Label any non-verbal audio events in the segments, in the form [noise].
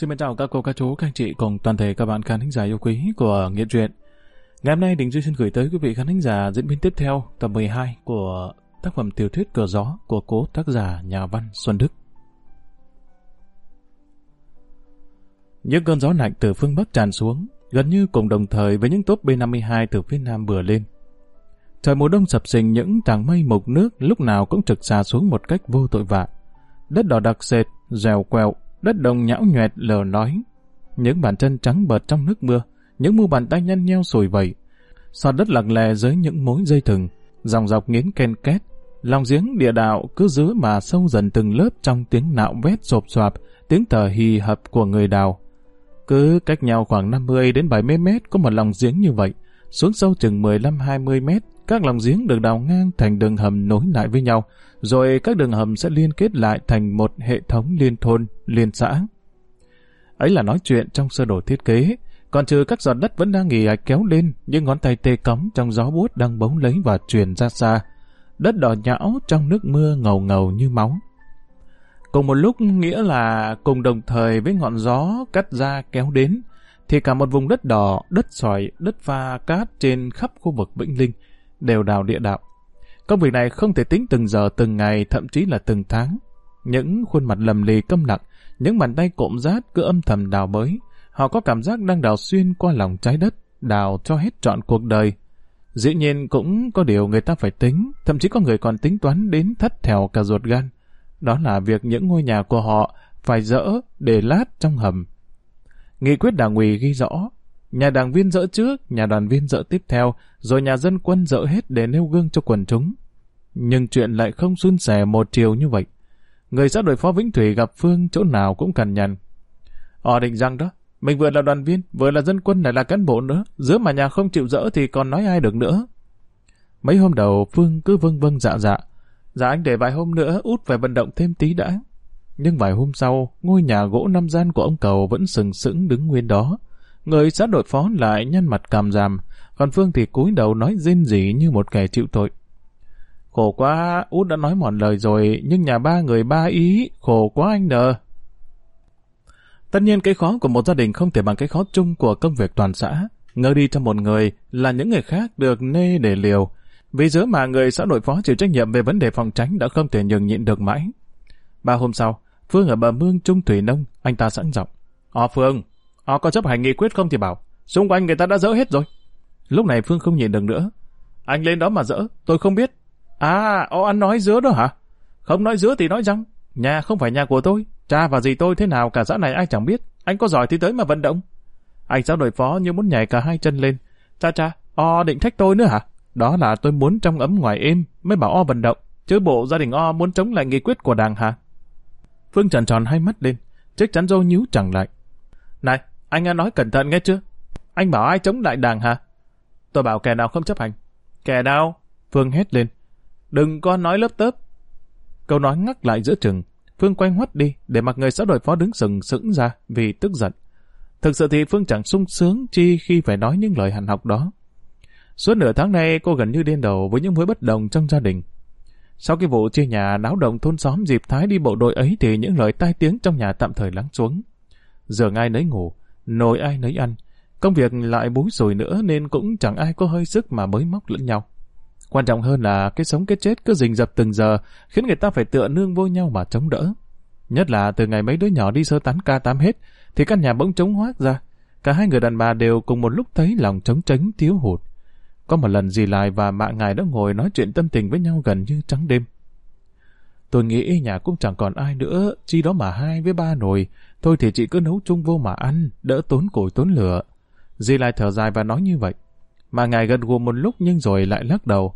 Xin chào các cô, các chú, các anh chị cùng toàn thể các bạn khán thính giả yêu quý của Nghệ truyện. Ngày hôm nay Đình Duy xin gửi tới quý vị khán thính giả diễn biến tiếp theo tập 12 của tác phẩm tiểu thuyết Cờ Gió của cố tác giả nhà văn Xuân Đức. Những cơn gió lạnh từ phương Bắc tràn xuống, gần như cùng đồng thời với những tốp B-52 từ phía Nam bừa lên. Trời mùa đông sập sình những tảng mây mộc nước lúc nào cũng trực xa xuống một cách vô tội vạ. Đất đỏ đặc sệt, dèo quẹo, đất đồng nhão nhoẹt lờ nói. Những bàn chân trắng bợt trong nước mưa, những mu bàn tay nhăn nheo sùi vẩy. Sọt đất lặng lè dưới những mối dây thừng, dòng dọc nghiến ken két. Lòng giếng địa đạo cứ giữ mà sâu dần từng lớp trong tiếng nạo vét sộp xoạp, tiếng thở hì hập của người đào. Cứ cách nhau khoảng 50 đến 70 mét có một lòng giếng như vậy, xuống sâu chừng 15-20 mét, các lòng giếng được đào ngang thành đường hầm nối lại với nhau, rồi các đường hầm sẽ liên kết lại thành một hệ thống liên thôn, liên xã. Ấy là nói chuyện trong sơ đồ thiết kế, còn trừ các giọt đất vẫn đang nghỉ ạch kéo lên, những ngón tay tê cấm trong gió buốt đang bấu lấy và truyền ra xa. Đất đỏ nhão trong nước mưa ngầu ngầu như máu. Cùng một lúc nghĩa là cùng đồng thời với ngọn gió cắt ra kéo đến, thì cả một vùng đất đỏ, đất sỏi, đất pha cát trên khắp khu vực Vĩnh Linh đều đào địa đạo. Công việc này không thể tính từng giờ, từng ngày, thậm chí là từng tháng. Những khuôn mặt lầm lì câm lặng, những bàn tay cộm rát cứ âm thầm đào bới. Họ có cảm giác đang đào xuyên qua lòng trái đất, đào cho hết trọn cuộc đời. Dĩ nhiên cũng có điều người ta phải tính, thậm chí có người còn tính toán đến thất thèo cả ruột gan. Đó là việc những ngôi nhà của họ phải dỡ để lát trong hầm. Nghị quyết đảng ủy ghi rõ, nhà đảng viên dỡ trước, nhà đoàn viên dỡ tiếp theo, rồi nhà dân quân dỡ hết để nêu gương cho quần chúng. Nhưng chuyện lại không suôn sẻ một chiều như vậy. Người xã đội phó Vĩnh Thủy gặp Phương chỗ nào cũng cằn nhằn. Họ định rằng đó, mình vừa là đoàn viên, vừa là dân quân lại là cán bộ nữa, giữa mà nhà không chịu dỡ thì còn nói ai được nữa. Mấy hôm đầu Phương cứ vâng vâng dạ dạ. Dạ anh để vài hôm nữa út về vận động thêm tí đã. Nhưng vài hôm sau, ngôi nhà gỗ năm gian của ông Cầu vẫn sừng sững đứng nguyên đó. Người xã đội phó lại nhăn mặt càm giảm, còn Phương thì cúi đầu nói rên rỉ như một kẻ chịu tội. Khổ quá, út đã nói mòn lời rồi, nhưng nhà ba người ba ý, khổ quá anh nờ. Tất nhiên cái khó của một gia đình không thể bằng cái khó chung của công việc toàn xã. Ngơ đi cho một người là những người khác được nê để liều. Vì giữa mà người xã đội phó chịu trách nhiệm về vấn đề phòng tránh đã không thể nhường nhịn được mãi. Ba hôm sau, Phương ở bờ mương Trung Thủy Nông, anh ta sẵn giọng. Ồ Phương, họ có chấp hành nghị quyết không thì bảo, xung quanh người ta đã dỡ hết rồi. Lúc này Phương không nhìn được nữa. Anh lên đó mà dỡ, tôi không biết. À, ô anh nói dứa đó hả? Không nói dứa thì nói răng. Nhà không phải nhà của tôi, cha và dì tôi thế nào cả xã này ai chẳng biết. Anh có giỏi thì tới mà vận động. Anh giáo đội phó như muốn nhảy cả hai chân lên. Cha cha, o định thách tôi nữa hả? Đó là tôi muốn trong ấm ngoài êm mới bảo o vận động. Chứ bộ gia đình o muốn chống lại nghị quyết của đảng hả? Phương tròn tròn hai mắt lên, chiếc chắn râu nhíu chẳng lại. Này, anh nghe nói cẩn thận nghe chưa? Anh bảo ai chống lại đảng hả? Tôi bảo kẻ nào không chấp hành. Kẻ nào? Phương hét lên. Đừng có nói lớp tớp. Câu nói ngắt lại giữa chừng. Phương quay ngoắt đi để mặc người xã đội phó đứng sừng sững ra vì tức giận. Thực sự thì Phương chẳng sung sướng chi khi phải nói những lời hàn học đó. Suốt nửa tháng nay cô gần như điên đầu với những mối bất đồng trong gia đình. Sau cái vụ chia nhà náo động thôn xóm dịp Thái đi bộ đội ấy thì những lời tai tiếng trong nhà tạm thời lắng xuống. Giờ ngay nấy ngủ, nồi ai nấy ăn. Công việc lại búi rồi nữa nên cũng chẳng ai có hơi sức mà mới móc lẫn nhau. Quan trọng hơn là cái sống cái chết cứ rình rập từng giờ khiến người ta phải tựa nương vô nhau mà chống đỡ. Nhất là từ ngày mấy đứa nhỏ đi sơ tán ca tám hết thì căn nhà bỗng trống hoác ra. Cả hai người đàn bà đều cùng một lúc thấy lòng trống tránh thiếu hụt. Có một lần dì lại và mạ ngài đã ngồi nói chuyện tâm tình với nhau gần như trắng đêm. Tôi nghĩ nhà cũng chẳng còn ai nữa, chi đó mà hai với ba nồi. Thôi thì chị cứ nấu chung vô mà ăn, đỡ tốn củi tốn lửa. Di lại thở dài và nói như vậy. Mà ngài gần gù một lúc nhưng rồi lại lắc đầu.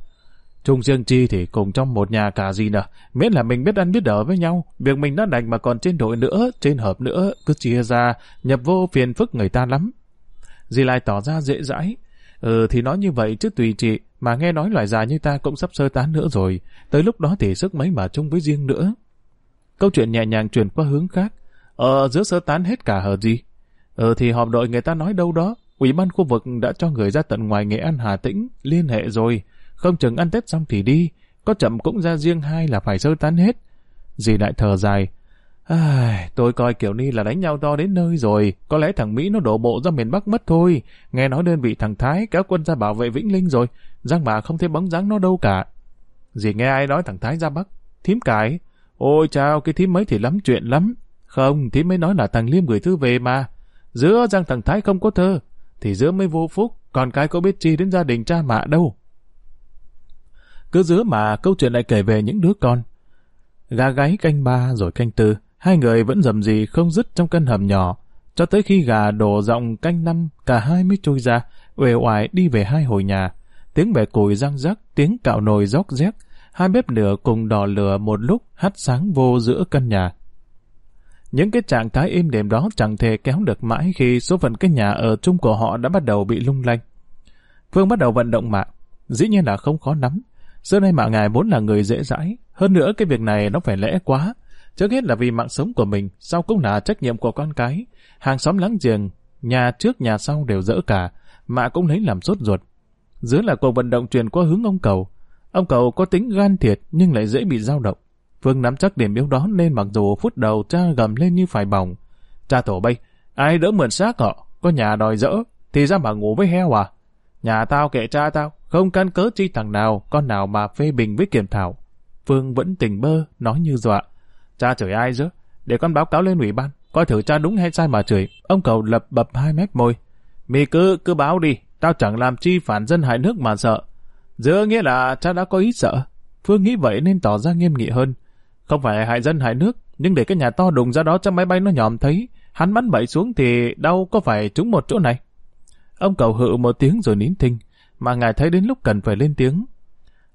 Chung riêng chi thì cùng trong một nhà cả gì nè, miễn là mình biết ăn biết đỡ với nhau, việc mình đã đành mà còn trên đội nữa, trên hợp nữa, cứ chia ra, nhập vô phiền phức người ta lắm. Di lại tỏ ra dễ dãi, Ừ thì nói như vậy chứ tùy chị, mà nghe nói loại già như ta cũng sắp sơ tán nữa rồi, tới lúc đó thì sức mấy mà chung với riêng nữa. Câu chuyện nhẹ nhàng chuyển qua hướng khác. Ờ, giữa sơ tán hết cả hờ gì? Ờ thì họp đội người ta nói đâu đó, ủy ban khu vực đã cho người ra tận ngoài Nghệ An Hà Tĩnh, liên hệ rồi, không chừng ăn Tết xong thì đi, có chậm cũng ra riêng hai là phải sơ tán hết. Dì đại thờ dài, Ai, tôi coi kiểu ni là đánh nhau to đến nơi rồi, có lẽ thằng Mỹ nó đổ bộ ra miền Bắc mất thôi. Nghe nói đơn vị thằng Thái kéo quân ra bảo vệ Vĩnh Linh rồi, Giang bà không thấy bóng dáng nó đâu cả. Gì nghe ai nói thằng Thái ra Bắc? Thím cải? Ôi chao, cái thím mấy thì lắm chuyện lắm. Không, thì mới nói là thằng Liêm gửi thư về mà. Giữa rằng thằng Thái không có thơ, thì giữa mới vô phúc, còn cái có biết chi đến gia đình cha mẹ đâu. Cứ giữa mà câu chuyện lại kể về những đứa con. Gà gáy canh ba rồi canh tư, hai người vẫn dầm gì không dứt trong căn hầm nhỏ, cho tới khi gà đổ rộng canh năm, cả hai mới trôi ra, uể oải đi về hai hồi nhà. Tiếng bẻ củi răng rắc, tiếng cạo nồi róc rét, hai bếp lửa cùng đỏ lửa một lúc hắt sáng vô giữa căn nhà. Những cái trạng thái im đềm đó chẳng thể kéo được mãi khi số phận cái nhà ở chung của họ đã bắt đầu bị lung lay. Phương bắt đầu vận động mạng, dĩ nhiên là không khó nắm. Xưa nay mạng ngài vốn là người dễ dãi, hơn nữa cái việc này nó phải lẽ quá. Trước hết là vì mạng sống của mình, sau cũng là trách nhiệm của con cái. Hàng xóm láng giềng, nhà trước nhà sau đều dỡ cả, mạ cũng lấy làm sốt ruột. Dưới là cuộc vận động truyền qua hướng ông cầu. Ông cầu có tính gan thiệt nhưng lại dễ bị dao động. Phương nắm chắc điểm yếu đó nên mặc dù phút đầu cha gầm lên như phải bỏng. Cha tổ bay, ai đỡ mượn xác họ, có nhà đòi dỡ, thì ra mà ngủ với heo à? Nhà tao kệ cha tao, không căn cớ chi thằng nào, con nào mà phê bình với kiểm thảo. Phương vẫn tỉnh bơ, nói như dọa. Cha chửi ai chứ? Để con báo cáo lên ủy ban, coi thử cha đúng hay sai mà chửi. Ông cầu lập bập hai mép môi. Mì cứ, cứ báo đi, tao chẳng làm chi phản dân hại nước mà sợ. Giữa nghĩa là cha đã có ý sợ. Phương nghĩ vậy nên tỏ ra nghiêm nghị hơn. Không phải hại dân hại nước, nhưng để cái nhà to đùng ra đó cho máy bay nó nhòm thấy, hắn bắn bậy xuống thì đâu có phải trúng một chỗ này. Ông cầu hự một tiếng rồi nín thinh, mà ngài thấy đến lúc cần phải lên tiếng.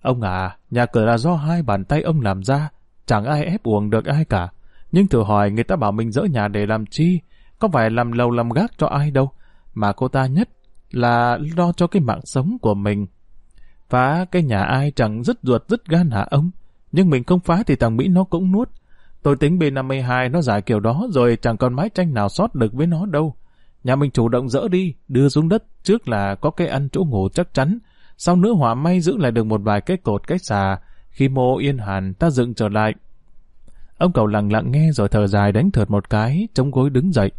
Ông à, nhà cửa là do hai bàn tay ông làm ra, chẳng ai ép uổng được ai cả. Nhưng thử hỏi người ta bảo mình dỡ nhà để làm chi, có phải làm lầu làm gác cho ai đâu, mà cô ta nhất là lo cho cái mạng sống của mình. Phá cái nhà ai chẳng dứt ruột dứt gan hả ông? Nhưng mình không phá thì thằng Mỹ nó cũng nuốt. Tôi tính B52 nó giải kiểu đó rồi chẳng còn mái tranh nào sót được với nó đâu. Nhà mình chủ động dỡ đi, đưa xuống đất trước là có cái ăn chỗ ngủ chắc chắn. Sau nữa hỏa may giữ lại được một vài cái cột cái xà. Khi mô yên hàn ta dựng trở lại. Ông cậu lặng lặng nghe rồi thở dài đánh thượt một cái, chống gối đứng dậy.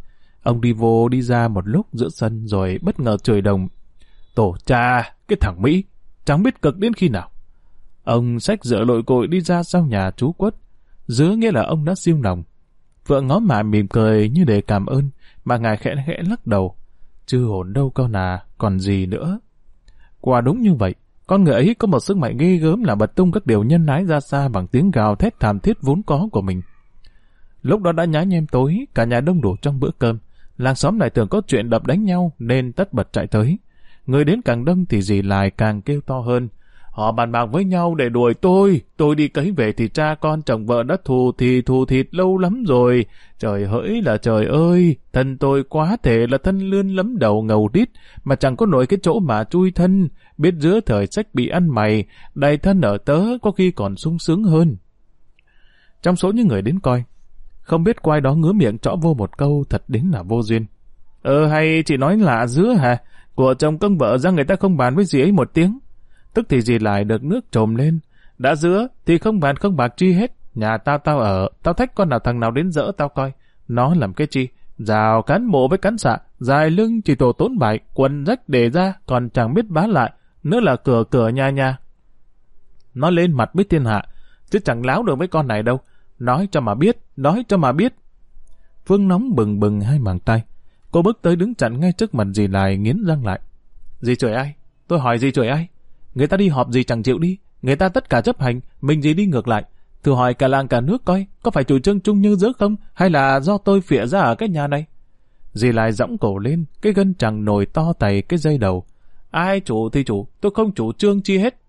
Ông đi vô đi ra một lúc giữa sân rồi bất ngờ trời đồng. Tổ cha, cái thằng Mỹ, chẳng biết cực đến khi nào. Ông xách dựa lội cội đi ra sau nhà chú quất. dứa nghĩa là ông đã siêu lòng. Vợ ngó mà mỉm cười như để cảm ơn, mà ngài khẽ khẽ lắc đầu. Chưa hồn đâu con à, còn gì nữa. Quả đúng như vậy, con người ấy có một sức mạnh ghê gớm là bật tung các điều nhân ái ra xa bằng tiếng gào thét thảm thiết vốn có của mình. Lúc đó đã nhá nhem tối, cả nhà đông đủ trong bữa cơm. Làng xóm lại tưởng có chuyện đập đánh nhau nên tất bật chạy tới. Người đến càng đông thì dì lại càng kêu to hơn. Họ bàn bạc với nhau để đuổi tôi. Tôi đi cấy về thì cha con chồng vợ đã thù thì thù thịt lâu lắm rồi. Trời hỡi là trời ơi, thân tôi quá thể là thân lươn lấm đầu ngầu đít, mà chẳng có nổi cái chỗ mà chui thân. Biết giữa thời sách bị ăn mày, đầy thân ở tớ có khi còn sung sướng hơn. Trong số những người đến coi, không biết quai đó ngứa miệng trõ vô một câu thật đến là vô duyên. Ờ hay chị nói lạ giữa hả? Của chồng công vợ ra người ta không bàn với gì ấy một tiếng tức thì gì lại được nước trồm lên. Đã giữa thì không bàn không bạc chi hết, nhà tao tao ở, tao thách con nào thằng nào đến dỡ tao coi. Nó làm cái chi? Rào cán mộ với cán xạ, dài lưng chỉ tổ tốn bại, quần rách để ra, còn chẳng biết bán lại, nữa là cửa cửa nhà nhà. Nó lên mặt biết thiên hạ, chứ chẳng láo được với con này đâu. Nói cho mà biết, nói cho mà biết. Phương nóng bừng bừng hai bàn tay. Cô bước tới đứng chặn ngay trước mặt dì lại nghiến răng lại. Dì chửi ai? Tôi hỏi dì chửi ai? Người ta đi họp gì chẳng chịu đi, người ta tất cả chấp hành, mình gì đi ngược lại. Thử hỏi cả làng cả nước coi, có phải chủ trương chung như giữa không, hay là do tôi phịa ra ở cái nhà này? Dì lại dõng cổ lên, cái gân chẳng nổi to tày cái dây đầu. Ai chủ thì chủ, tôi không chủ trương chi hết.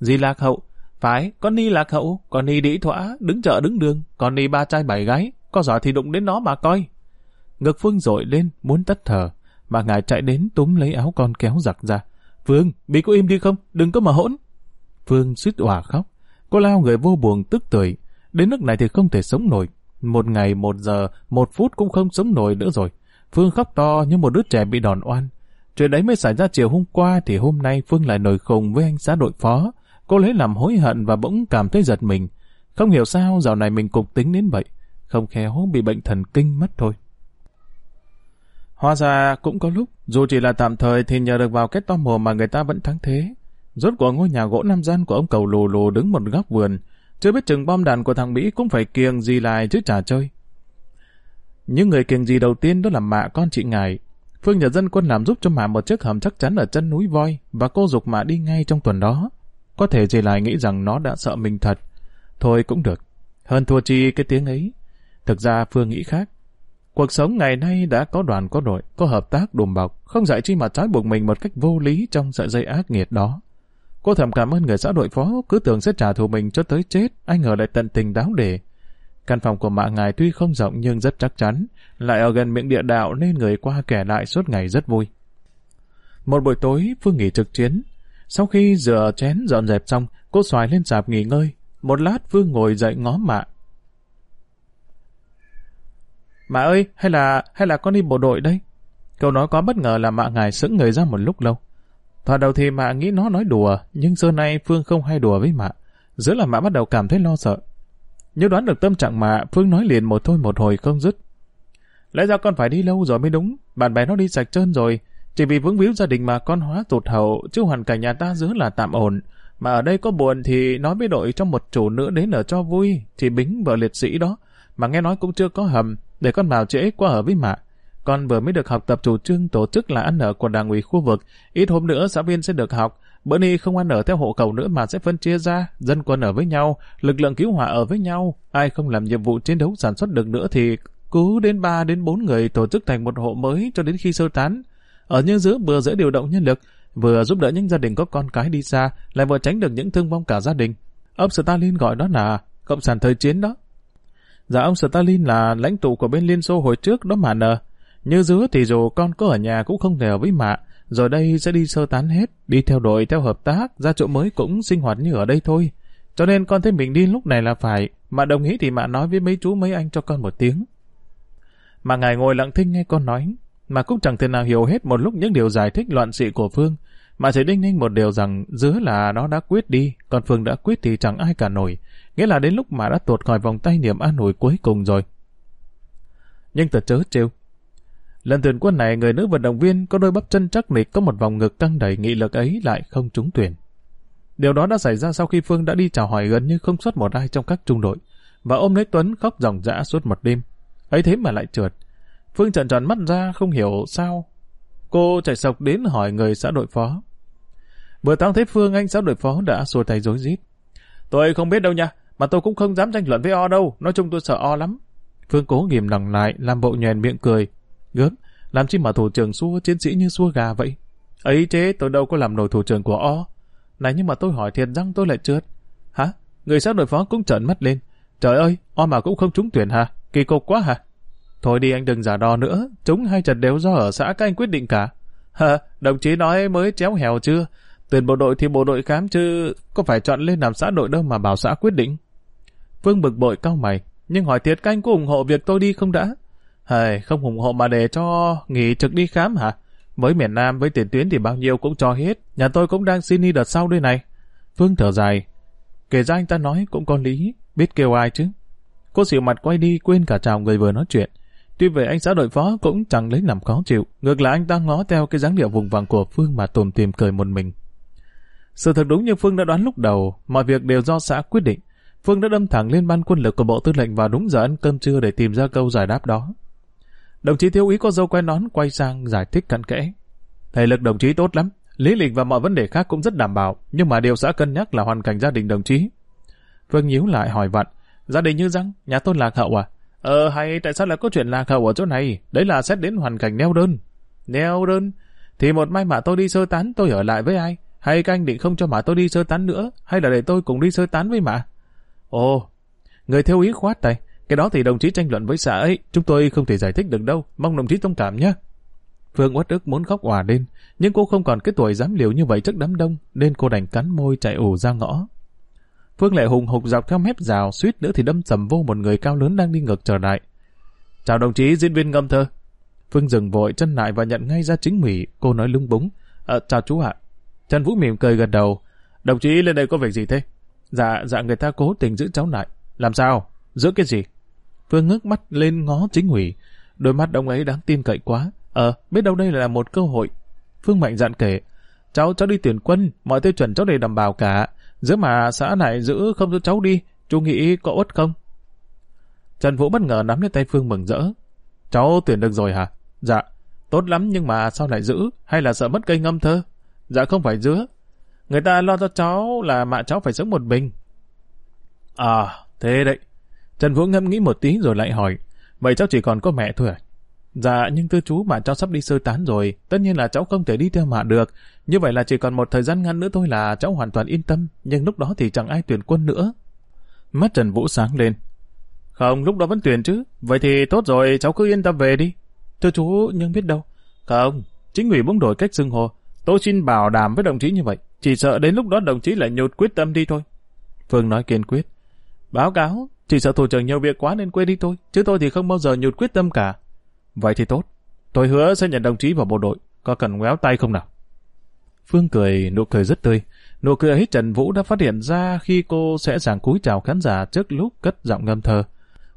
Dì lạc hậu, phải, con ni lạc hậu, con ni đĩ thỏa, đứng chợ đứng đường, con ni ba trai bảy gái, có giỏi thì đụng đến nó mà coi. Ngực Phương dội lên, muốn tắt thở, mà ngài chạy đến túm lấy áo con kéo giặc ra. Phương, bị cô im đi không? Đừng có mà hỗn. Phương suýt òa khóc. Cô lao người vô buồn tức tưởi. Đến nước này thì không thể sống nổi. Một ngày, một giờ, một phút cũng không sống nổi nữa rồi. Phương khóc to như một đứa trẻ bị đòn oan. Chuyện đấy mới xảy ra chiều hôm qua thì hôm nay Phương lại nổi khùng với anh xã đội phó. Cô lấy làm hối hận và bỗng cảm thấy giật mình. Không hiểu sao dạo này mình cục tính đến vậy. không khéo bị bệnh thần kinh mất thôi. Hóa ra cũng có lúc, dù chỉ là tạm thời thì nhờ được vào cái to mồm mà người ta vẫn thắng thế. Rốt của ngôi nhà gỗ năm gian của ông cầu lù lù đứng một góc vườn, chưa biết chừng bom đạn của thằng Mỹ cũng phải kiêng gì lại chứ trả chơi. Những người kiêng gì đầu tiên đó là mạ con chị ngài. Phương nhà dân quân làm giúp cho mạ một chiếc hầm chắc chắn ở chân núi voi và cô dục mạ đi ngay trong tuần đó. Có thể dì lại nghĩ rằng nó đã sợ mình thật. Thôi cũng được. Hơn thua chi cái tiếng ấy. Thực ra Phương nghĩ khác. Cuộc sống ngày nay đã có đoàn có đội, có hợp tác đùm bọc, không dạy chi mà trói buộc mình một cách vô lý trong sợi dây ác nghiệt đó. Cô thầm cảm ơn người xã đội phó, cứ tưởng sẽ trả thù mình cho tới chết, anh ngờ lại tận tình đáo để. Căn phòng của mạ ngài tuy không rộng nhưng rất chắc chắn, lại ở gần miệng địa đạo nên người qua kẻ lại suốt ngày rất vui. Một buổi tối, Phương nghỉ trực chiến. Sau khi rửa chén dọn dẹp xong, cô xoài lên sạp nghỉ ngơi. Một lát Phương ngồi dậy ngó mạ. Mạ ơi, hay là hay là con đi bộ đội đây? Câu nói có bất ngờ là mạ ngài sững người ra một lúc lâu. Thoạt đầu thì mạ nghĩ nó nói đùa, nhưng xưa nay Phương không hay đùa với mạ. Giữa là mạ bắt đầu cảm thấy lo sợ. Như đoán được tâm trạng mạ, Phương nói liền một thôi một hồi không dứt. Lẽ ra con phải đi lâu rồi mới đúng, bạn bè nó đi sạch trơn rồi. Chỉ vì vướng víu gia đình mà con hóa tụt hậu, chứ hoàn cảnh nhà ta giữa là tạm ổn. Mà ở đây có buồn thì nói với đội trong một chủ nữa đến ở cho vui, thì Bính vợ liệt sĩ đó. Mà nghe nói cũng chưa có hầm, để con bảo trễ qua ở với mạ. Con vừa mới được học tập chủ trương tổ chức là ăn ở của đảng ủy khu vực. Ít hôm nữa xã viên sẽ được học. Bữa nay không ăn ở theo hộ cầu nữa mà sẽ phân chia ra. Dân quân ở với nhau, lực lượng cứu hỏa ở với nhau. Ai không làm nhiệm vụ chiến đấu sản xuất được nữa thì cứ đến 3 đến 4 người tổ chức thành một hộ mới cho đến khi sơ tán. Ở nhân giữa vừa dễ điều động nhân lực, vừa giúp đỡ những gia đình có con cái đi xa, lại vừa tránh được những thương vong cả gia đình. Ông Stalin gọi đó là Cộng sản thời chiến đó. Dạ ông Stalin là lãnh tụ của bên Liên Xô hồi trước đó mà nờ. Như dứa thì dù con có ở nhà cũng không thể ở với mạ, rồi đây sẽ đi sơ tán hết, đi theo đội, theo hợp tác, ra chỗ mới cũng sinh hoạt như ở đây thôi. Cho nên con thấy mình đi lúc này là phải, mà đồng ý thì mạ nói với mấy chú mấy anh cho con một tiếng. Mà ngài ngồi lặng thinh nghe con nói, mà cũng chẳng thể nào hiểu hết một lúc những điều giải thích loạn xị của Phương, mà chỉ đinh ninh một điều rằng dứa là nó đã quyết đi, còn Phương đã quyết thì chẳng ai cả nổi, nghĩa là đến lúc mà đã tuột khỏi vòng tay niềm an ủi cuối cùng rồi. Nhưng thật chớ trêu, Lần tuyển quân này, người nữ vận động viên có đôi bắp chân chắc nịch có một vòng ngực căng đầy nghị lực ấy lại không trúng tuyển. Điều đó đã xảy ra sau khi Phương đã đi chào hỏi gần như không xuất một ai trong các trung đội, và ôm lấy Tuấn khóc ròng rã suốt một đêm. ấy thế mà lại trượt. Phương trợn tròn mắt ra không hiểu sao. Cô chạy sọc đến hỏi người xã đội phó. Vừa tăng thấy Phương anh xã đội phó đã xua tay rối rít. Tôi không biết đâu nha, mà tôi cũng không dám tranh luận với O đâu, nói chung tôi sợ O lắm. Phương cố ghim nòng lại, làm bộ nhoèn miệng cười, Gớm, làm chi mà thủ trưởng xua chiến sĩ như xua gà vậy? Ấy chế, tôi đâu có làm nổi thủ trưởng của O. Này nhưng mà tôi hỏi thiệt răng tôi lại trượt. Hả? Người sát đội phó cũng trợn mắt lên. Trời ơi, O mà cũng không trúng tuyển hả? Kỳ cục quá hả? Thôi đi anh đừng giả đò nữa, chúng hai trận đều do ở xã các anh quyết định cả. Hả, đồng chí nói mới chéo hèo chưa? Tuyển bộ đội thì bộ đội khám chứ có phải chọn lên làm xã đội đâu mà bảo xã quyết định. Phương bực bội cao mày, nhưng hỏi thiệt canh có ủng hộ việc tôi đi không đã? Hề, không ủng hộ mà để cho nghỉ trực đi khám hả? Với miền Nam, với tiền tuyến thì bao nhiêu cũng cho hết. Nhà tôi cũng đang xin đi đợt sau đây này. Phương thở dài. Kể ra anh ta nói cũng có lý, biết kêu ai chứ. Cô xỉu mặt quay đi quên cả chào người vừa nói chuyện. Tuy vậy anh xã đội phó cũng chẳng lấy làm khó chịu. Ngược lại anh ta ngó theo cái dáng điệu vùng vằng của Phương mà tùm tìm cười một mình. Sự thật đúng như Phương đã đoán lúc đầu, mọi việc đều do xã quyết định. Phương đã đâm thẳng lên ban quân lực của Bộ Tư lệnh vào đúng giờ ăn cơm trưa để tìm ra câu giải đáp đó. Đồng chí thiếu úy có dâu quen nón quay sang giải thích cặn kẽ. Thể lực đồng chí tốt lắm, lý lịch và mọi vấn đề khác cũng rất đảm bảo, nhưng mà điều xã cân nhắc là hoàn cảnh gia đình đồng chí. Phương nhíu lại hỏi vặn, gia đình như răng, nhà tôi lạc hậu à? Ờ hay tại sao lại có chuyện lạc hậu ở chỗ này? Đấy là xét đến hoàn cảnh neo đơn. Neo đơn? Thì một mai mà tôi đi sơ tán tôi ở lại với ai? Hay các anh định không cho mà tôi đi sơ tán nữa? Hay là để tôi cùng đi sơ tán với mà? Ồ, người theo ý khoát tay. Cái đó thì đồng chí tranh luận với xã ấy, chúng tôi không thể giải thích được đâu, mong đồng chí thông cảm nhé. Phương uất ức muốn khóc òa lên, nhưng cô không còn cái tuổi dám liều như vậy trước đám đông, nên cô đành cắn môi chạy ủ ra ngõ. Phương lại hùng hục dọc theo mép rào, suýt nữa thì đâm sầm vô một người cao lớn đang đi ngược trở lại. Chào đồng chí diễn viên ngâm thơ. Phương dừng vội chân lại và nhận ngay ra chính mỉ, cô nói lung búng. À, chào chú ạ. Trần Vũ mỉm cười gật đầu. Đồng chí lên đây có việc gì thế? Dạ, dạ người ta cố tình giữ cháu lại. Làm sao? Giữ cái gì? Phương ngước mắt lên ngó chính ủy. Đôi mắt ông ấy đáng tin cậy quá. Ờ, biết đâu đây là một cơ hội. Phương mạnh dạn kể. Cháu, cháu đi tuyển quân, mọi tiêu chuẩn cháu đều đảm bảo cả. Giữa mà xã này giữ không cho cháu đi, chú nghĩ có uất không? Trần Vũ bất ngờ nắm lấy tay Phương mừng rỡ. Cháu tuyển được rồi hả? Dạ. Tốt lắm nhưng mà sao lại giữ? Hay là sợ mất cây ngâm thơ? Dạ không phải giữa. Người ta lo cho cháu là mạ cháu phải sống một mình. À, thế đấy. Trần Vũ ngâm nghĩ một tí rồi lại hỏi. Vậy cháu chỉ còn có mẹ thôi à? Dạ, nhưng thưa chú mà cháu sắp đi sơ tán rồi. Tất nhiên là cháu không thể đi theo mạ được. Như vậy là chỉ còn một thời gian ngắn nữa thôi là cháu hoàn toàn yên tâm. Nhưng lúc đó thì chẳng ai tuyển quân nữa. Mắt Trần Vũ sáng lên. Không, lúc đó vẫn tuyển chứ. Vậy thì tốt rồi, cháu cứ yên tâm về đi. Thưa chú, nhưng biết đâu. Không, chính ủy bỗng đổi cách xưng hồ. Tôi xin bảo đảm với đồng chí như vậy. Chỉ sợ đến lúc đó đồng chí lại nhột quyết tâm đi thôi. Phương nói kiên quyết. Báo cáo, chỉ sợ thủ trưởng nhiều việc quá nên quên đi thôi. Chứ tôi thì không bao giờ nhột quyết tâm cả. Vậy thì tốt. Tôi hứa sẽ nhận đồng chí vào bộ đội. Có cần ngoéo tay không nào? Phương cười, nụ cười rất tươi. Nụ cười ấy Trần Vũ đã phát hiện ra khi cô sẽ giảng cúi chào khán giả trước lúc cất giọng ngâm thơ.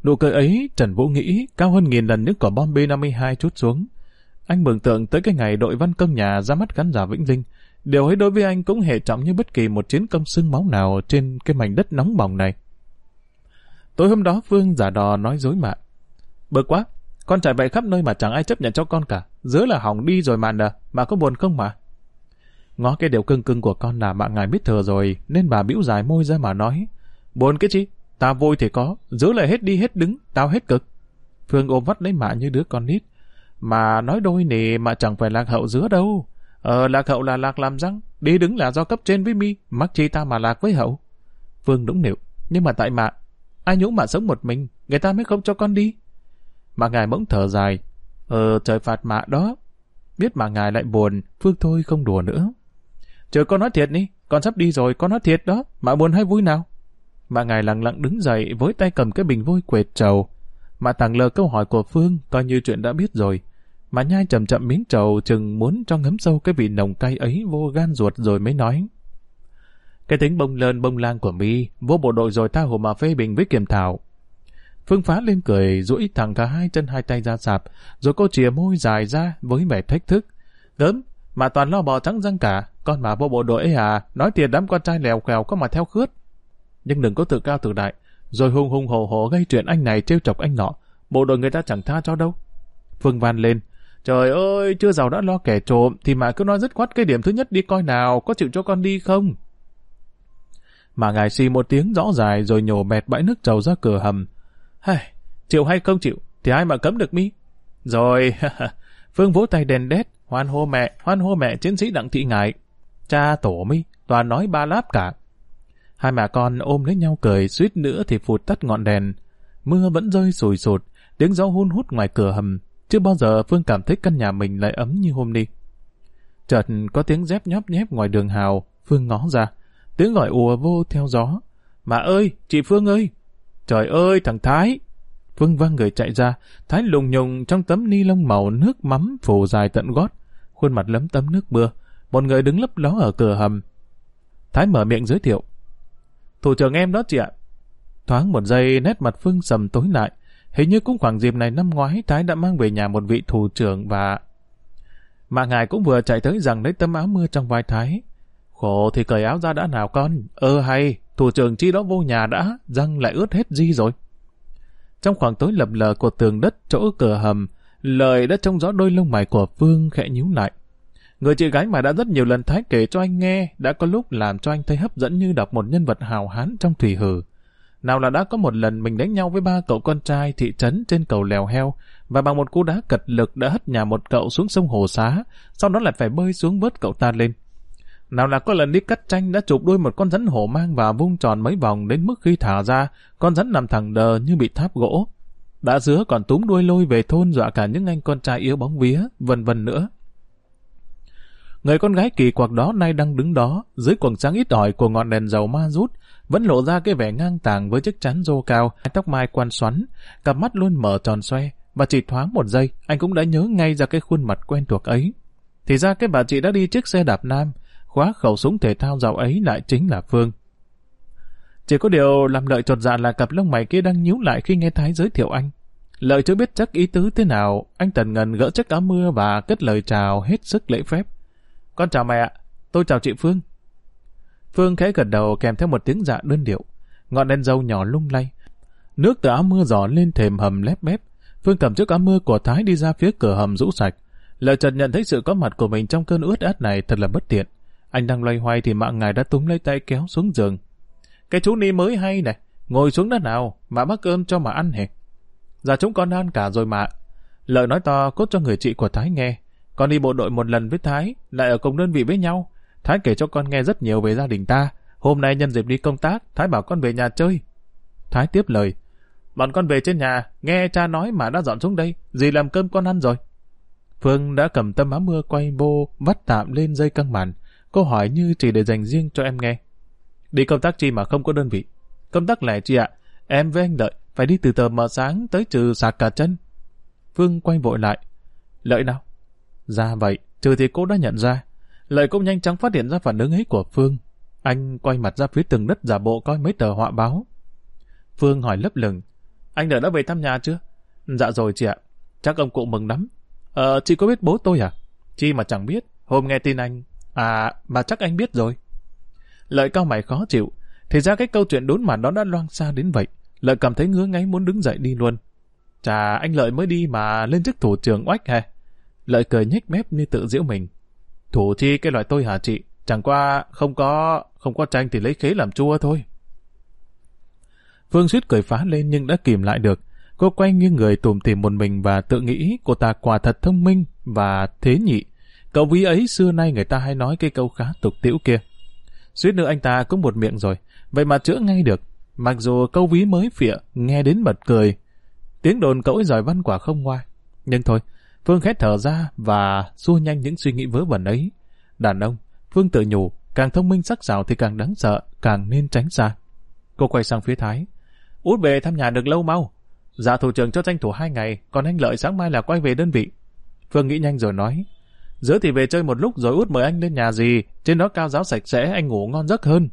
Nụ cười ấy Trần Vũ nghĩ cao hơn nghìn lần những quả bom B-52 chút xuống. Anh mường tượng tới cái ngày đội văn công nhà ra mắt khán giả Vĩnh Linh. Điều ấy đối với anh cũng hệ trọng như bất kỳ một chiến công xương máu nào trên cái mảnh đất nóng bỏng này. Tối hôm đó Phương giả đò nói dối mạ. Bực quá, con chạy vậy khắp nơi mà chẳng ai chấp nhận cho con cả. Giữa là hỏng đi rồi mà nè, mà có buồn không mà? Ngó cái điều cưng cưng của con là bạn ngài biết thừa rồi, nên bà bĩu dài môi ra mà nói. Buồn cái chi? Tao vui thì có, giữ lại hết đi hết đứng, tao hết cực. Phương ôm vắt lấy mạ như đứa con nít. Mà nói đôi nè mà chẳng phải lạc hậu giữa đâu. Ờ, lạc hậu là lạc làm răng, đi đứng là do cấp trên với mi, mắc chi ta mà lạc với hậu. Phương đúng nịu, nhưng mà tại mạ, ai nhũ mạ sống một mình, người ta mới không cho con đi. Mà ngài bỗng thở dài, ờ, trời phạt mạ đó. Biết mà ngài lại buồn, Phương thôi không đùa nữa. Chờ con nói thiệt đi, con sắp đi rồi, con nói thiệt đó, mạ buồn hay vui nào? Mạ ngài lặng lặng đứng dậy với tay cầm cái bình vôi quệt trầu. mạ thẳng lờ câu hỏi của Phương coi như chuyện đã biết rồi. Mà nhai chậm chậm miếng trầu chừng muốn cho ngấm sâu cái vị nồng cay ấy vô gan ruột rồi mới nói. Cái tính bông lơn bông lang của mi vô bộ đội rồi ta hồ mà phê bình với kiềm thảo. Phương phá lên cười, duỗi thẳng cả hai chân hai tay ra sạp, rồi cô chìa môi dài ra với vẻ thách thức. Gớm, mà toàn lo bò trắng răng cả, con mà vô bộ đội ấy à, nói tiền đám con trai lèo khèo có mà theo khướt nhưng đừng có tự cao tự đại, rồi hùng hùng hồ hồ gây chuyện anh này trêu chọc anh nọ, bộ đội người ta chẳng tha cho đâu. Phương van lên, trời ơi, chưa giàu đã lo kẻ trộm, thì mà cứ nói dứt khoát cái điểm thứ nhất đi coi nào, có chịu cho con đi không? Mà ngài xì một tiếng rõ dài rồi nhổ bẹt bãi nước trầu ra cửa hầm. Hay, chịu hay không chịu, thì ai mà cấm được mi? Rồi, [laughs] Phương vỗ tay đèn đét, hoan hô mẹ, hoan hô mẹ chiến sĩ đặng thị ngại. Cha tổ mi, toàn nói ba láp cả. Hai mẹ con ôm lấy nhau cười, suýt nữa thì phụt tắt ngọn đèn. Mưa vẫn rơi sùi sụt, tiếng gió hun hút ngoài cửa hầm. Chưa bao giờ Phương cảm thấy căn nhà mình lại ấm như hôm nay. Chợt có tiếng dép nhóp nhép ngoài đường hào, Phương ngó ra. Tiếng gọi ùa vô theo gió. Mà ơi, chị Phương ơi! Trời ơi, thằng Thái! Phương văng người chạy ra, Thái lùng nhùng trong tấm ni lông màu nước mắm phủ dài tận gót, khuôn mặt lấm tấm nước mưa. Một người đứng lấp ló ở cửa hầm. Thái mở miệng giới thiệu. Thủ trưởng em đó chị ạ. Thoáng một giây nét mặt Phương sầm tối lại. Hình như cũng khoảng dịp này năm ngoái Thái đã mang về nhà một vị thủ trưởng và... Mà ngài cũng vừa chạy tới rằng lấy tấm áo mưa trong vai Thái. Khổ thì cởi áo ra đã nào con. Ơ hay, thủ trưởng chi đó vô nhà đã, răng lại ướt hết gì rồi. Trong khoảng tối lập lờ của tường đất chỗ cửa hầm, lời đã trông rõ đôi lông mày của Phương khẽ nhíu lại. Người chị gái mà đã rất nhiều lần Thái kể cho anh nghe đã có lúc làm cho anh thấy hấp dẫn như đọc một nhân vật hào hán trong thủy hử. Nào là đã có một lần mình đánh nhau với ba cậu con trai thị trấn trên cầu lèo heo và bằng một cú đá cật lực đã hất nhà một cậu xuống sông Hồ Xá, sau đó lại phải bơi xuống vớt cậu ta lên. Nào là có lần đi cắt tranh đã chụp đuôi một con rắn hổ mang và vung tròn mấy vòng đến mức khi thả ra, con rắn nằm thẳng đờ như bị tháp gỗ. Đã dứa còn túm đuôi lôi về thôn dọa cả những anh con trai yếu bóng vía, vân vân nữa. Người con gái kỳ quặc đó nay đang đứng đó, dưới quần sáng ít ỏi của ngọn đèn dầu ma rút, vẫn lộ ra cái vẻ ngang tàng với chiếc chắn rô cao, tóc mai quan xoắn, cặp mắt luôn mở tròn xoe, và chỉ thoáng một giây, anh cũng đã nhớ ngay ra cái khuôn mặt quen thuộc ấy. Thì ra cái bà chị đã đi chiếc xe đạp nam, khóa khẩu súng thể thao dạo ấy lại chính là Phương. Chỉ có điều làm lợi trột dạ là cặp lông mày kia đang nhíu lại khi nghe Thái giới thiệu anh. Lợi chưa biết chắc ý tứ thế nào, anh Tần ngần gỡ chiếc áo mưa và cất lời chào hết sức lễ phép. Con chào mẹ ạ, tôi chào chị Phương. Phương khẽ gật đầu kèm theo một tiếng dạ đơn điệu. Ngọn đèn dầu nhỏ lung lay. Nước từ áo mưa giỏ lên thềm hầm lép bép. Phương cầm chiếc áo mưa của Thái đi ra phía cửa hầm rũ sạch. Lợi chợt nhận thấy sự có mặt của mình trong cơn ướt át này thật là bất tiện. Anh đang loay hoay thì mạng ngài đã túm lấy tay kéo xuống giường. Cái chú ni mới hay này, ngồi xuống đất nào, mà bác cơm cho mà ăn hề. Dạ chúng con ăn cả rồi mà. Lợi nói to cốt cho người chị của Thái nghe. Con đi bộ đội một lần với Thái, lại ở cùng đơn vị với nhau. Thái kể cho con nghe rất nhiều về gia đình ta. Hôm nay nhân dịp đi công tác, Thái bảo con về nhà chơi. Thái tiếp lời. Bọn con về trên nhà, nghe cha nói mà đã dọn xuống đây. Dì làm cơm con ăn rồi. Phương đã cầm tâm áo mưa quay vô, vắt tạm lên dây căng màn. Câu hỏi như chỉ để dành riêng cho em nghe. Đi công tác chi mà không có đơn vị? Công tác lẻ chị ạ. Em với anh đợi, phải đi từ tờ mờ sáng tới trừ sạc cả chân. Phương quay vội lại. Lợi nào? Ra vậy, trừ thì cô đã nhận ra. Lợi cũng nhanh chóng phát hiện ra phản ứng ấy của Phương. Anh quay mặt ra phía từng đất giả bộ coi mấy tờ họa báo. Phương hỏi lấp lửng. Anh đã về thăm nhà chưa? Dạ rồi chị ạ. Chắc ông cụ mừng lắm. Ờ, chị có biết bố tôi à? Chi mà chẳng biết. Hôm nghe tin anh. À, mà chắc anh biết rồi. Lợi cao mày khó chịu. Thì ra cái câu chuyện đốn mặt đó đã loang xa đến vậy. Lợi cảm thấy ngứa ngáy muốn đứng dậy đi luôn. Chà, anh Lợi mới đi mà lên chức thủ trưởng oách hè. Lợi cười nhếch mép như tự giễu mình. Thủ chi cái loại tôi hả chị? Chẳng qua không có không có tranh thì lấy khế làm chua thôi. Phương suýt cười phá lên nhưng đã kìm lại được. Cô quay như người tùm tìm một mình và tự nghĩ cô ta quả thật thông minh và thế nhị. Cậu ví ấy xưa nay người ta hay nói cái câu khá tục tiễu kia. Suýt nữa anh ta cũng một miệng rồi, vậy mà chữa ngay được. Mặc dù câu ví mới phịa, nghe đến bật cười. Tiếng đồn cậu ấy giỏi văn quả không ngoa. Nhưng thôi, Phương khét thở ra và xua nhanh những suy nghĩ vớ vẩn ấy. Đàn ông, Phương tự nhủ, càng thông minh sắc sảo thì càng đáng sợ, càng nên tránh xa. Cô quay sang phía Thái. Út về thăm nhà được lâu mau. Dạ thủ trưởng cho tranh thủ hai ngày, còn anh Lợi sáng mai là quay về đơn vị. Phương nghĩ nhanh rồi nói. Giữa thì về chơi một lúc rồi út mời anh lên nhà gì, trên đó cao giáo sạch sẽ, anh ngủ ngon giấc hơn.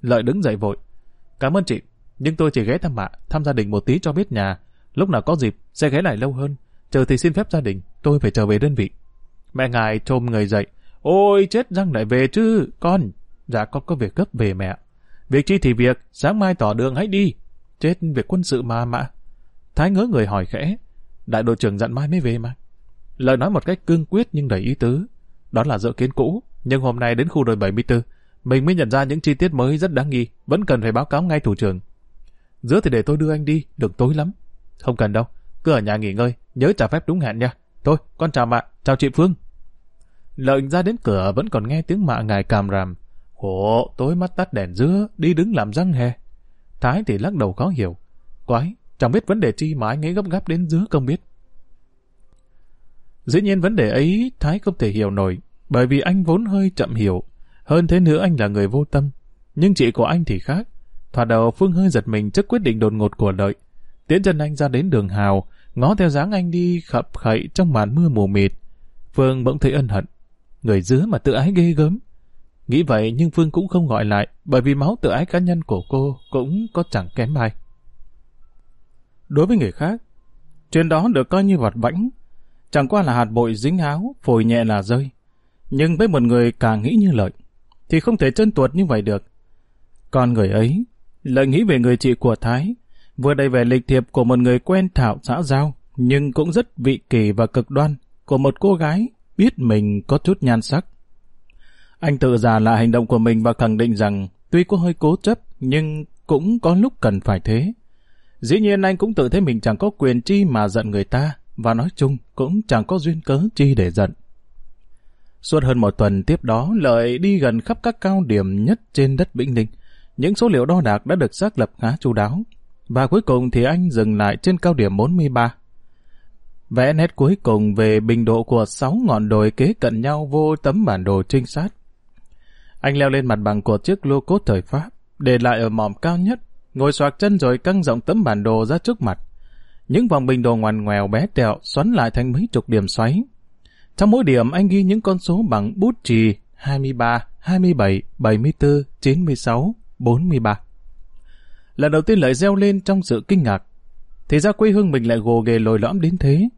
Lợi đứng dậy vội. Cảm ơn chị, nhưng tôi chỉ ghé thăm mạ, thăm gia đình một tí cho biết nhà. Lúc nào có dịp, sẽ ghé lại lâu hơn. Chờ thì xin phép gia đình, tôi phải trở về đơn vị. Mẹ ngài trôm người dậy. Ôi, chết răng lại về chứ, con. Dạ, con có việc gấp về mẹ. Việc chi thì việc, sáng mai tỏ đường hãy đi. Chết việc quân sự mà mà. Thái ngớ người hỏi khẽ. Đại đội trưởng dặn mai mới về mà. Lời nói một cách cương quyết nhưng đầy ý tứ. Đó là dự kiến cũ, nhưng hôm nay đến khu đội 74, mình mới nhận ra những chi tiết mới rất đáng nghi, vẫn cần phải báo cáo ngay thủ trưởng. Giữa thì để tôi đưa anh đi, được tối lắm. Không cần đâu, cứ ở nhà nghỉ ngơi, nhớ trả phép đúng hẹn nha. Thôi, con chào mạ, chào chị Phương. Lợi ra đến cửa vẫn còn nghe tiếng mạ ngài càm ràm. Khổ, tối mắt tắt đèn giữa, đi đứng làm răng hè. Thái thì lắc đầu khó hiểu. Quái, chẳng biết vấn đề chi mà anh ấy gấp gáp đến giữa không biết. Dĩ nhiên vấn đề ấy Thái không thể hiểu nổi, bởi vì anh vốn hơi chậm hiểu. Hơn thế nữa anh là người vô tâm. Nhưng chị của anh thì khác. Thoạt đầu Phương hơi giật mình trước quyết định đột ngột của đợi Tiến chân anh ra đến đường hào, ngó theo dáng anh đi khập khậy trong màn mưa mù mịt. Phương bỗng thấy ân hận. Người dứa mà tự ái ghê gớm. Nghĩ vậy nhưng Phương cũng không gọi lại, bởi vì máu tự ái cá nhân của cô cũng có chẳng kém ai. Đối với người khác, chuyện đó được coi như vặt vãnh, chẳng qua là hạt bội dính áo, phổi nhẹ là rơi. Nhưng với một người càng nghĩ như lợi, thì không thể chân tuột như vậy được. Còn người ấy, lại nghĩ về người chị của Thái, vừa đầy vẻ lịch thiệp của một người quen thảo xã giao, nhưng cũng rất vị kỳ và cực đoan của một cô gái biết mình có chút nhan sắc. Anh tự giả lại hành động của mình và khẳng định rằng tuy có hơi cố chấp nhưng cũng có lúc cần phải thế. Dĩ nhiên anh cũng tự thấy mình chẳng có quyền chi mà giận người ta và nói chung cũng chẳng có duyên cớ chi để giận. Suốt hơn một tuần tiếp đó, Lợi đi gần khắp các cao điểm nhất trên đất Vĩnh Ninh. Những số liệu đo đạc đã được xác lập khá chu đáo. Và cuối cùng thì anh dừng lại trên cao điểm 43. Vẽ nét cuối cùng về bình độ của 6 ngọn đồi kế cận nhau vô tấm bản đồ trinh sát. Anh leo lên mặt bằng của chiếc lô cốt thời Pháp, để lại ở mỏm cao nhất, ngồi xoạc chân rồi căng rộng tấm bản đồ ra trước mặt. Những vòng bình đồ ngoằn ngoèo bé tẹo xoắn lại thành mấy chục điểm xoáy. Trong mỗi điểm anh ghi những con số bằng bút chì 23, 27, 74, 96, 43 lần đầu tiên lại reo lên trong sự kinh ngạc. Thì ra quê hương mình lại gồ ghề lồi lõm đến thế.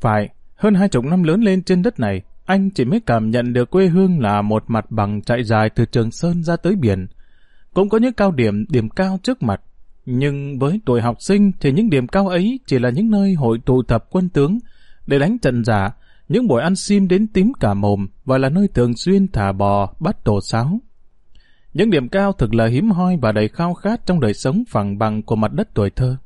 Phải, hơn hai chục năm lớn lên trên đất này, anh chỉ mới cảm nhận được quê hương là một mặt bằng chạy dài từ Trường Sơn ra tới biển. Cũng có những cao điểm, điểm cao trước mặt. Nhưng với tuổi học sinh thì những điểm cao ấy chỉ là những nơi hội tụ tập quân tướng để đánh trận giả, những buổi ăn sim đến tím cả mồm và là nơi thường xuyên thả bò, bắt tổ sáo. Những điểm cao thực là hiếm hoi và đầy khao khát trong đời sống phẳng bằng của mặt đất tuổi thơ.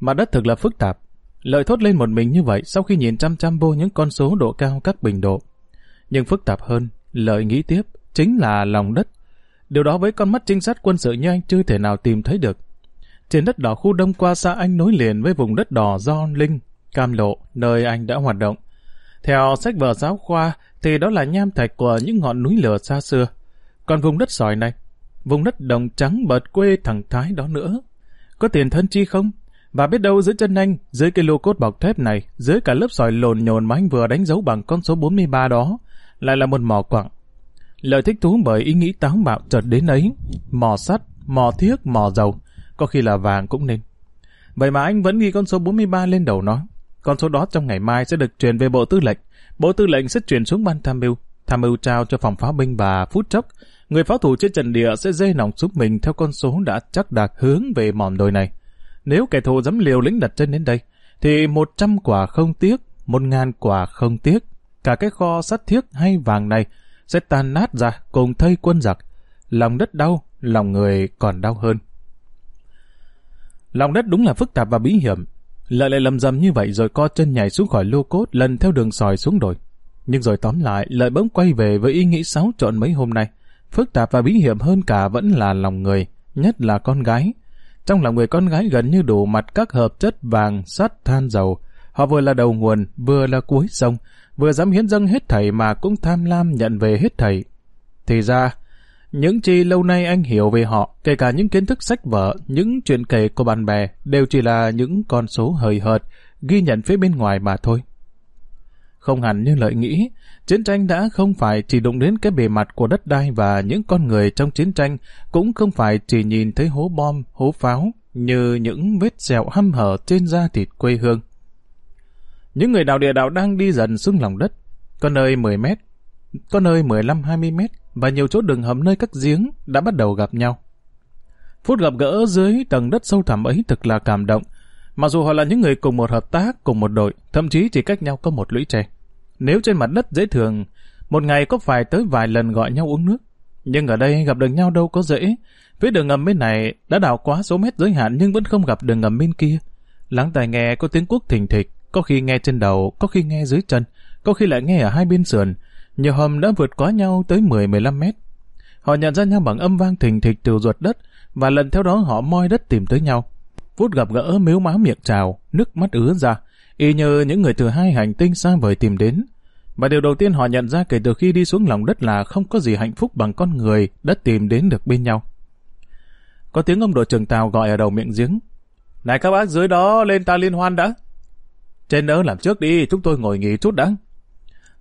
Mặt đất thực là phức tạp, Lợi thốt lên một mình như vậy sau khi nhìn chăm chăm vô những con số độ cao các bình độ. Nhưng phức tạp hơn, lợi nghĩ tiếp, chính là lòng đất. Điều đó với con mắt trinh sát quân sự như anh chưa thể nào tìm thấy được. Trên đất đỏ khu đông qua xa anh nối liền với vùng đất đỏ do Linh, Cam Lộ, nơi anh đã hoạt động. Theo sách vở giáo khoa thì đó là nham thạch của những ngọn núi lửa xa xưa. Còn vùng đất sỏi này, vùng đất đồng trắng bợt quê thẳng Thái đó nữa. Có tiền thân chi không? Và biết đâu dưới chân anh, dưới cái lô cốt bọc thép này, dưới cả lớp sỏi lồn nhồn mà anh vừa đánh dấu bằng con số 43 đó, lại là một mỏ quặng. lời thích thú bởi ý nghĩ táo bạo chợt đến ấy. Mỏ sắt, mỏ thiếc, mỏ dầu, có khi là vàng cũng nên. Vậy mà anh vẫn ghi con số 43 lên đầu nó. Con số đó trong ngày mai sẽ được truyền về Bộ Tư lệnh. Bộ Tư lệnh sẽ truyền xuống Ban Tham mưu. Tham mưu trao cho phòng pháo binh và phút chốc, người pháo thủ trên trận địa sẽ dây nòng giúp mình theo con số đã chắc đạt hướng về mỏm đồi này. Nếu kẻ thù dám liều lĩnh đặt chân đến đây, thì một trăm quả không tiếc, một ngàn quả không tiếc. Cả cái kho sắt thiếc hay vàng này sẽ tan nát ra cùng thây quân giặc. Lòng đất đau, lòng người còn đau hơn. Lòng đất đúng là phức tạp và bí hiểm. Lợi lại lầm dầm như vậy rồi co chân nhảy xuống khỏi lô cốt lần theo đường sỏi xuống đồi. Nhưng rồi tóm lại, lợi bỗng quay về với ý nghĩ xáo trộn mấy hôm nay. Phức tạp và bí hiểm hơn cả vẫn là lòng người, nhất là con gái. Trong lòng người con gái gần như đủ mặt các hợp chất vàng, sắt, than dầu. Họ vừa là đầu nguồn, vừa là cuối sông, vừa dám hiến dâng hết thảy mà cũng tham lam nhận về hết thảy. Thì ra, những chi lâu nay anh hiểu về họ, kể cả những kiến thức sách vở, những chuyện kể của bạn bè, đều chỉ là những con số hời hợt, ghi nhận phía bên ngoài mà thôi. Không hẳn như lợi nghĩ, chiến tranh đã không phải chỉ đụng đến cái bề mặt của đất đai và những con người trong chiến tranh, cũng không phải chỉ nhìn thấy hố bom, hố pháo, như những vết sẹo hăm hở trên da thịt quê hương. Những người đào địa đạo đang đi dần xuống lòng đất, có nơi 10 mét, có nơi 15-20 mét, và nhiều chỗ đường hầm nơi các giếng đã bắt đầu gặp nhau. Phút gặp gỡ dưới tầng đất sâu thẳm ấy thực là cảm động, Mặc dù họ là những người cùng một hợp tác, cùng một đội, thậm chí chỉ cách nhau có một lũy tre. Nếu trên mặt đất dễ thường, một ngày có phải tới vài lần gọi nhau uống nước. Nhưng ở đây gặp được nhau đâu có dễ. Phía đường ngầm bên này đã đào quá số mét giới hạn nhưng vẫn không gặp đường ngầm bên kia. Lắng tai nghe có tiếng quốc thình thịch, có khi nghe trên đầu, có khi nghe dưới chân, có khi lại nghe ở hai bên sườn. Nhiều hầm đã vượt quá nhau tới 10-15 mét. Họ nhận ra nhau bằng âm vang thình thịch từ ruột đất và lần theo đó họ moi đất tìm tới nhau. Phút gặp gỡ mếu máu miệng trào, nước mắt ứa ra, y như những người từ hai hành tinh xa vời tìm đến. Và điều đầu tiên họ nhận ra kể từ khi đi xuống lòng đất là không có gì hạnh phúc bằng con người đã tìm đến được bên nhau. Có tiếng ông đội trưởng Tàu gọi ở đầu miệng giếng. Này các bác dưới đó lên ta liên hoan đã. Trên đó làm trước đi, chúng tôi ngồi nghỉ chút đã.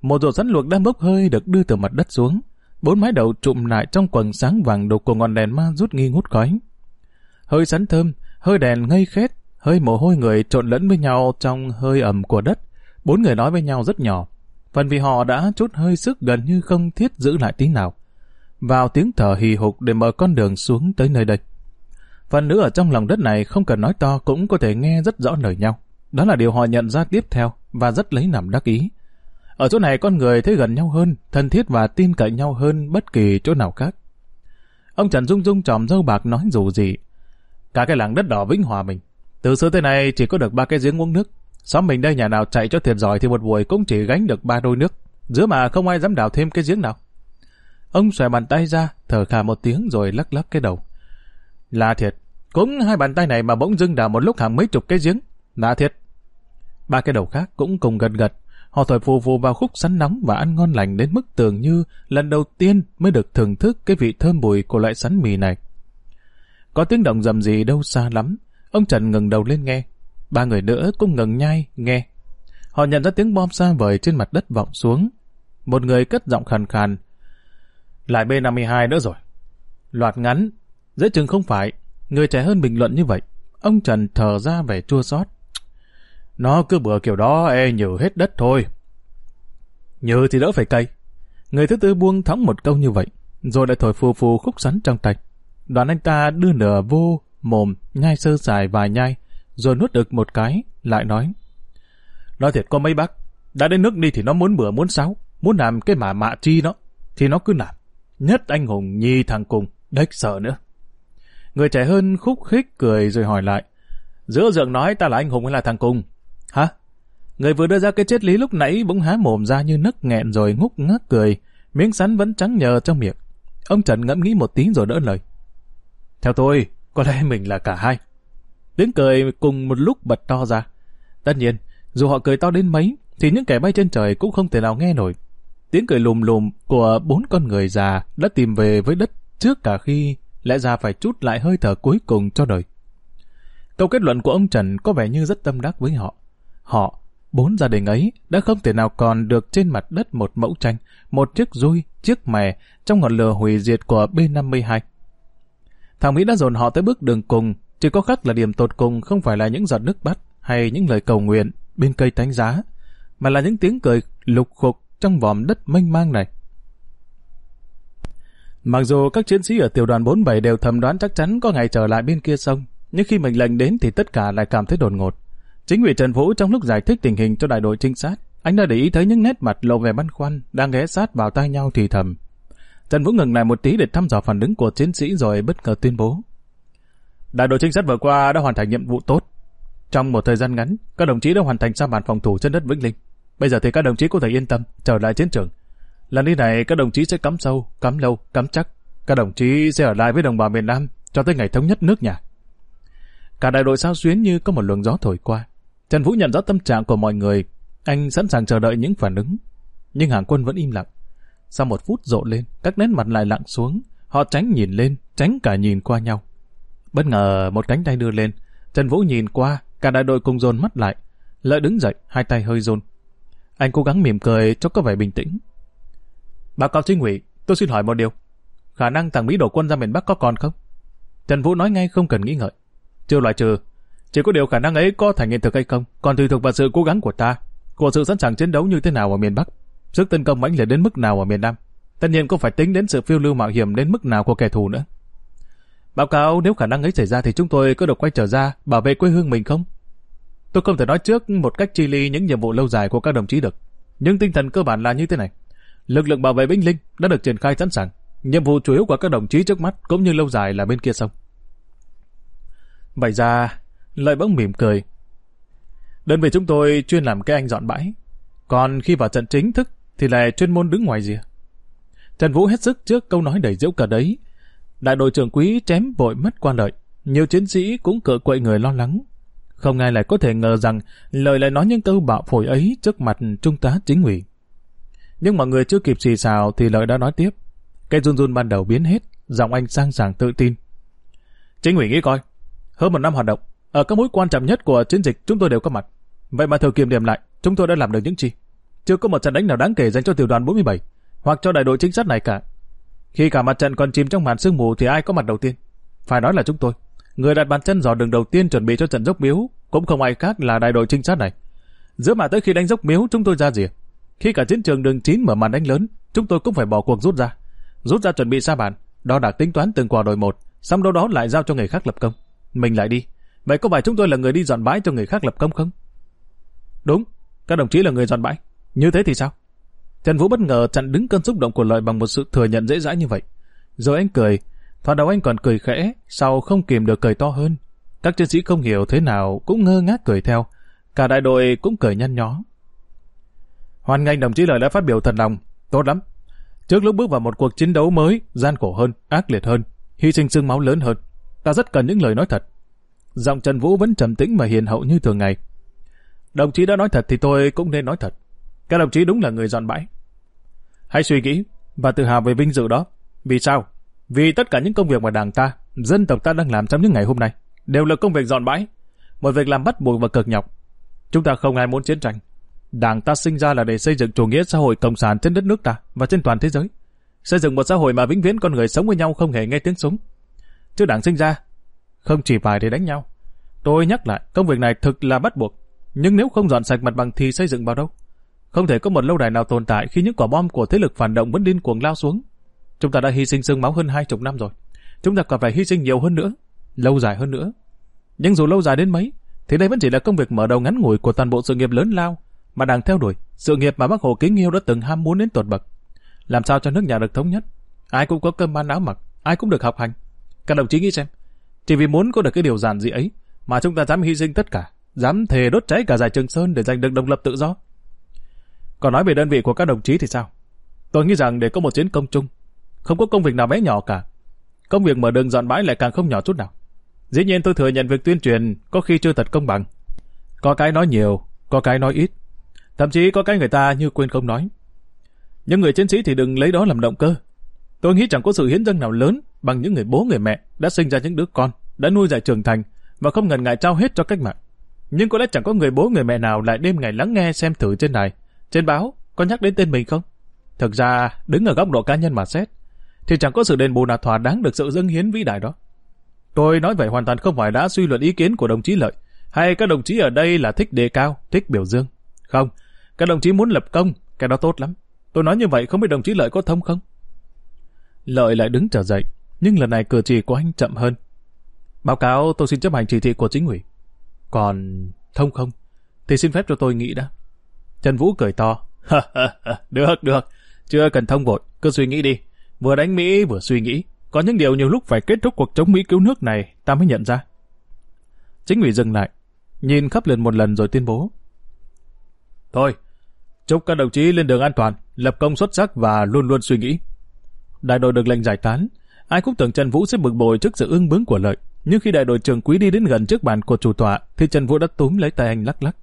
Một rổ sắn luộc đang bốc hơi được đưa từ mặt đất xuống. Bốn mái đầu trụm lại trong quần sáng vàng đục của ngọn đèn ma rút nghi ngút khói. Hơi sắn thơm, hơi đèn ngây khét, hơi mồ hôi người trộn lẫn với nhau trong hơi ẩm của đất. Bốn người nói với nhau rất nhỏ. Phần vì họ đã chút hơi sức gần như không thiết giữ lại tí nào. Vào tiếng thở hì hục để mở con đường xuống tới nơi đây. Phần nữ ở trong lòng đất này không cần nói to cũng có thể nghe rất rõ lời nhau. Đó là điều họ nhận ra tiếp theo và rất lấy làm đắc ý. Ở chỗ này con người thấy gần nhau hơn, thân thiết và tin cậy nhau hơn bất kỳ chỗ nào khác. Ông Trần Dung Dung tròm dâu bạc nói dù gì, Cả cái làng đất đỏ Vĩnh Hòa mình. Từ xưa tới nay chỉ có được ba cái giếng uống nước. Xóm mình đây nhà nào chạy cho thiệt giỏi thì một buổi cũng chỉ gánh được ba đôi nước. Giữa mà không ai dám đào thêm cái giếng nào. Ông xòe bàn tay ra, thở khà một tiếng rồi lắc lắc cái đầu. Là thiệt, cũng hai bàn tay này mà bỗng dưng đào một lúc hàng mấy chục cái giếng. Là thiệt. Ba cái đầu khác cũng cùng gật gật. Họ thổi phù phù vào khúc sắn nóng và ăn ngon lành đến mức tưởng như lần đầu tiên mới được thưởng thức cái vị thơm bùi của loại sắn mì này. Có tiếng động rầm gì đâu xa lắm. Ông Trần ngừng đầu lên nghe. Ba người nữa cũng ngừng nhai, nghe. Họ nhận ra tiếng bom xa vời trên mặt đất vọng xuống. Một người cất giọng khàn khàn. Lại B-52 nữa rồi. Loạt ngắn. Dễ chừng không phải, người trẻ hơn bình luận như vậy. Ông Trần thở ra vẻ chua xót. Nó cứ bừa kiểu đó e nhử hết đất thôi. Nhừ thì đỡ phải cay. Người thứ tư buông thõng một câu như vậy, rồi lại thổi phù phù khúc sắn trong tay. Đoàn anh ta đưa nửa vô, mồm, nhai sơ dài vài nhai, rồi nuốt được một cái, lại nói. Nói thiệt có mấy bác, đã đến nước đi thì nó muốn bữa muốn sáo, muốn làm cái mà mạ chi nó, thì nó cứ làm. Nhất anh hùng nhi thằng cùng, đếch sợ nữa. Người trẻ hơn khúc khích cười rồi hỏi lại. Giữa dượng nói ta là anh hùng hay là thằng cùng? Hả? Người vừa đưa ra cái triết lý lúc nãy bỗng há mồm ra như nấc nghẹn rồi ngúc ngác cười, miếng sắn vẫn trắng nhờ trong miệng. Ông Trần ngẫm nghĩ một tí rồi đỡ lời. Theo tôi, có lẽ mình là cả hai. Tiếng cười cùng một lúc bật to ra. Tất nhiên, dù họ cười to đến mấy, thì những kẻ bay trên trời cũng không thể nào nghe nổi. Tiếng cười lùm lùm của bốn con người già đã tìm về với đất trước cả khi lẽ ra phải chút lại hơi thở cuối cùng cho đời. Câu kết luận của ông Trần có vẻ như rất tâm đắc với họ. Họ, bốn gia đình ấy, đã không thể nào còn được trên mặt đất một mẫu tranh, một chiếc rui, chiếc mè trong ngọn lửa hủy diệt của B-52. Thằng Mỹ đã dồn họ tới bước đường cùng, chỉ có khác là điểm tột cùng không phải là những giọt nước bắt hay những lời cầu nguyện bên cây thánh giá, mà là những tiếng cười lục khục trong vòm đất mênh mang này. Mặc dù các chiến sĩ ở tiểu đoàn 47 đều thầm đoán chắc chắn có ngày trở lại bên kia sông, nhưng khi mệnh lệnh đến thì tất cả lại cảm thấy đột ngột. Chính ủy Trần Vũ trong lúc giải thích tình hình cho đại đội trinh sát, anh đã để ý thấy những nét mặt lộ vẻ băn khoăn, đang ghé sát vào tai nhau thì thầm. Trần Vũ ngừng lại một tí để thăm dò phản ứng của chiến sĩ rồi bất ngờ tuyên bố. Đại đội trinh sát vừa qua đã hoàn thành nhiệm vụ tốt. Trong một thời gian ngắn, các đồng chí đã hoàn thành sa bàn phòng thủ trên đất Vĩnh Linh. Bây giờ thì các đồng chí có thể yên tâm, trở lại chiến trường. Lần đi này các đồng chí sẽ cắm sâu, cắm lâu, cắm chắc. Các đồng chí sẽ ở lại với đồng bào miền Nam cho tới ngày thống nhất nước nhà. Cả đại đội sao xuyến như có một luồng gió thổi qua. Trần Vũ nhận rõ tâm trạng của mọi người. Anh sẵn sàng chờ đợi những phản ứng. Nhưng hàng quân vẫn im lặng. Sau một phút rộ lên, các nét mặt lại lặng xuống. Họ tránh nhìn lên, tránh cả nhìn qua nhau. Bất ngờ một cánh tay đưa lên. Trần Vũ nhìn qua, cả đại đội cùng dồn mắt lại. Lợi đứng dậy, hai tay hơi run. Anh cố gắng mỉm cười cho có vẻ bình tĩnh. Báo cáo chính ủy, tôi xin hỏi một điều. Khả năng thằng Mỹ đổ quân ra miền Bắc có còn không? Trần Vũ nói ngay không cần nghĩ ngợi. Chưa loại trừ. Chỉ có điều khả năng ấy có thành hiện thực hay không, còn tùy thuộc vào sự cố gắng của ta, của sự sẵn sàng chiến đấu như thế nào ở miền Bắc, sức tấn công mãnh liệt đến mức nào ở miền Nam. Tất nhiên cũng phải tính đến sự phiêu lưu mạo hiểm đến mức nào của kẻ thù nữa. Báo cáo nếu khả năng ấy xảy ra thì chúng tôi có được quay trở ra bảo vệ quê hương mình không? Tôi không thể nói trước một cách chi ly những nhiệm vụ lâu dài của các đồng chí được. Nhưng tinh thần cơ bản là như thế này. Lực lượng bảo vệ binh linh đã được triển khai sẵn sàng. Nhiệm vụ chủ yếu của các đồng chí trước mắt cũng như lâu dài là bên kia sông. Vậy ra, lợi bỗng mỉm cười. Đơn vị chúng tôi chuyên làm cái anh dọn bãi. Còn khi vào trận chính thức thì lại chuyên môn đứng ngoài rìa. Trần Vũ hết sức trước câu nói đầy dễu cả đấy. Đại đội trưởng quý chém vội mất quan lợi. Nhiều chiến sĩ cũng cựa quậy người lo lắng. Không ai lại có thể ngờ rằng lời lại nói những câu bạo phổi ấy trước mặt trung tá chính ủy. Nhưng mọi người chưa kịp xì xào thì lời đã nói tiếp. Cái run run ban đầu biến hết, giọng anh sang sàng tự tin. Chính ủy nghĩ coi, hơn một năm hoạt động, ở các mối quan trọng nhất của chiến dịch chúng tôi đều có mặt. Vậy mà thử kiểm điểm lại, chúng tôi đã làm được những gì? Chưa có một trận đánh nào đáng kể dành cho tiểu đoàn 47, hoặc cho đại đội chính sát này cả. Khi cả mặt trận còn chìm trong màn sương mù thì ai có mặt đầu tiên? Phải nói là chúng tôi. Người đặt bàn chân dò đường đầu tiên chuẩn bị cho trận dốc miếu cũng không ai khác là đại đội trinh sát này. Giữa mà tới khi đánh dốc miếu chúng tôi ra rìa. Khi cả chiến trường đường 9 mở màn đánh lớn, chúng tôi cũng phải bỏ cuộc rút ra. Rút ra chuẩn bị xa bàn, đo đạc tính toán từng quả đội một, xong đâu đó lại giao cho người khác lập công. Mình lại đi. Vậy có phải chúng tôi là người đi dọn bãi cho người khác lập công không? Đúng, các đồng chí là người dọn bãi. Như thế thì sao? Trần Vũ bất ngờ chặn đứng cơn xúc động của lợi bằng một sự thừa nhận dễ dãi như vậy. Rồi anh cười, thoạt đầu anh còn cười khẽ, sau không kìm được cười to hơn. Các chiến sĩ không hiểu thế nào cũng ngơ ngác cười theo. Cả đại đội cũng cười nhăn nhó. Hoan nghênh đồng chí lợi đã phát biểu thật lòng, tốt lắm. Trước lúc bước vào một cuộc chiến đấu mới, gian khổ hơn, ác liệt hơn, hy sinh xương máu lớn hơn, ta rất cần những lời nói thật. Giọng Trần Vũ vẫn trầm tĩnh mà hiền hậu như thường ngày. Đồng chí đã nói thật thì tôi cũng nên nói thật. Các đồng chí đúng là người dọn bãi. Hãy suy nghĩ và tự hào về vinh dự đó. Vì sao? Vì tất cả những công việc mà đảng ta, dân tộc ta đang làm trong những ngày hôm nay đều là công việc dọn bãi, một việc làm bắt buộc và cực nhọc. Chúng ta không ai muốn chiến tranh. Đảng ta sinh ra là để xây dựng chủ nghĩa xã hội cộng sản trên đất nước ta và trên toàn thế giới. Xây dựng một xã hội mà vĩnh viễn con người sống với nhau không hề nghe tiếng súng. chứ đảng sinh ra. Không chỉ phải để đánh nhau. Tôi nhắc lại, công việc này thực là bắt buộc. Nhưng nếu không dọn sạch mặt bằng thì xây dựng vào đâu? Không thể có một lâu đài nào tồn tại khi những quả bom của thế lực phản động vẫn điên cuồng lao xuống. Chúng ta đã hy sinh xương máu hơn hai chục năm rồi. Chúng ta còn phải hy sinh nhiều hơn nữa, lâu dài hơn nữa. Nhưng dù lâu dài đến mấy, thì đây vẫn chỉ là công việc mở đầu ngắn ngủi của toàn bộ sự nghiệp lớn lao mà đang theo đuổi, sự nghiệp mà bác Hồ kính yêu đã từng ham muốn đến tột bậc. Làm sao cho nước nhà được thống nhất? Ai cũng có cơm ăn áo mặc, ai cũng được học hành. Các đồng chí nghĩ xem, chỉ vì muốn có được cái điều giản dị ấy mà chúng ta dám hy sinh tất cả, dám thề đốt cháy cả giải Trường Sơn để giành được độc lập tự do. Còn nói về đơn vị của các đồng chí thì sao? Tôi nghĩ rằng để có một chiến công chung, không có công việc nào bé nhỏ cả. Công việc mở đường dọn bãi lại càng không nhỏ chút nào. Dĩ nhiên tôi thừa nhận việc tuyên truyền có khi chưa thật công bằng. Có cái nói nhiều, có cái nói ít. Thậm chí có cái người ta như quên không nói. Nhưng người chiến sĩ thì đừng lấy đó làm động cơ. Tôi nghĩ chẳng có sự hiến dâng nào lớn bằng những người bố người mẹ đã sinh ra những đứa con, đã nuôi dạy trưởng thành và không ngần ngại trao hết cho cách mạng. Nhưng có lẽ chẳng có người bố người mẹ nào lại đêm ngày lắng nghe xem thử trên này, trên báo có nhắc đến tên mình không? Thực ra, đứng ở góc độ cá nhân mà xét, thì chẳng có sự đền bù nào thỏa đáng được sự dâng hiến vĩ đại đó. Tôi nói vậy hoàn toàn không phải đã suy luận ý kiến của đồng chí Lợi, hay các đồng chí ở đây là thích đề cao, thích biểu dương. Không, các đồng chí muốn lập công, cái đó tốt lắm. Tôi nói như vậy không biết đồng chí Lợi có thông không? Lợi lại đứng trở dậy, nhưng lần này cử chỉ của anh chậm hơn. Báo cáo tôi xin chấp hành chỉ thị của chính ủy. Còn thông không? Thì xin phép cho tôi nghĩ đã. Trần Vũ cười to. [laughs] được, được. Chưa cần thông vội, cứ suy nghĩ đi. Vừa đánh Mỹ vừa suy nghĩ. Có những điều nhiều lúc phải kết thúc cuộc chống Mỹ cứu nước này, ta mới nhận ra. Chính ủy dừng lại, nhìn khắp lần một lần rồi tuyên bố. Thôi, chúc các đồng chí lên đường an toàn, lập công xuất sắc và luôn luôn suy nghĩ. Đại đội được lệnh giải tán, ai cũng tưởng Trần Vũ sẽ bực bội trước sự ưng bướng của lợi. Nhưng khi đại đội trưởng quý đi đến gần trước bàn của chủ tọa, thì Trần Vũ đã túm lấy tay anh lắc lắc.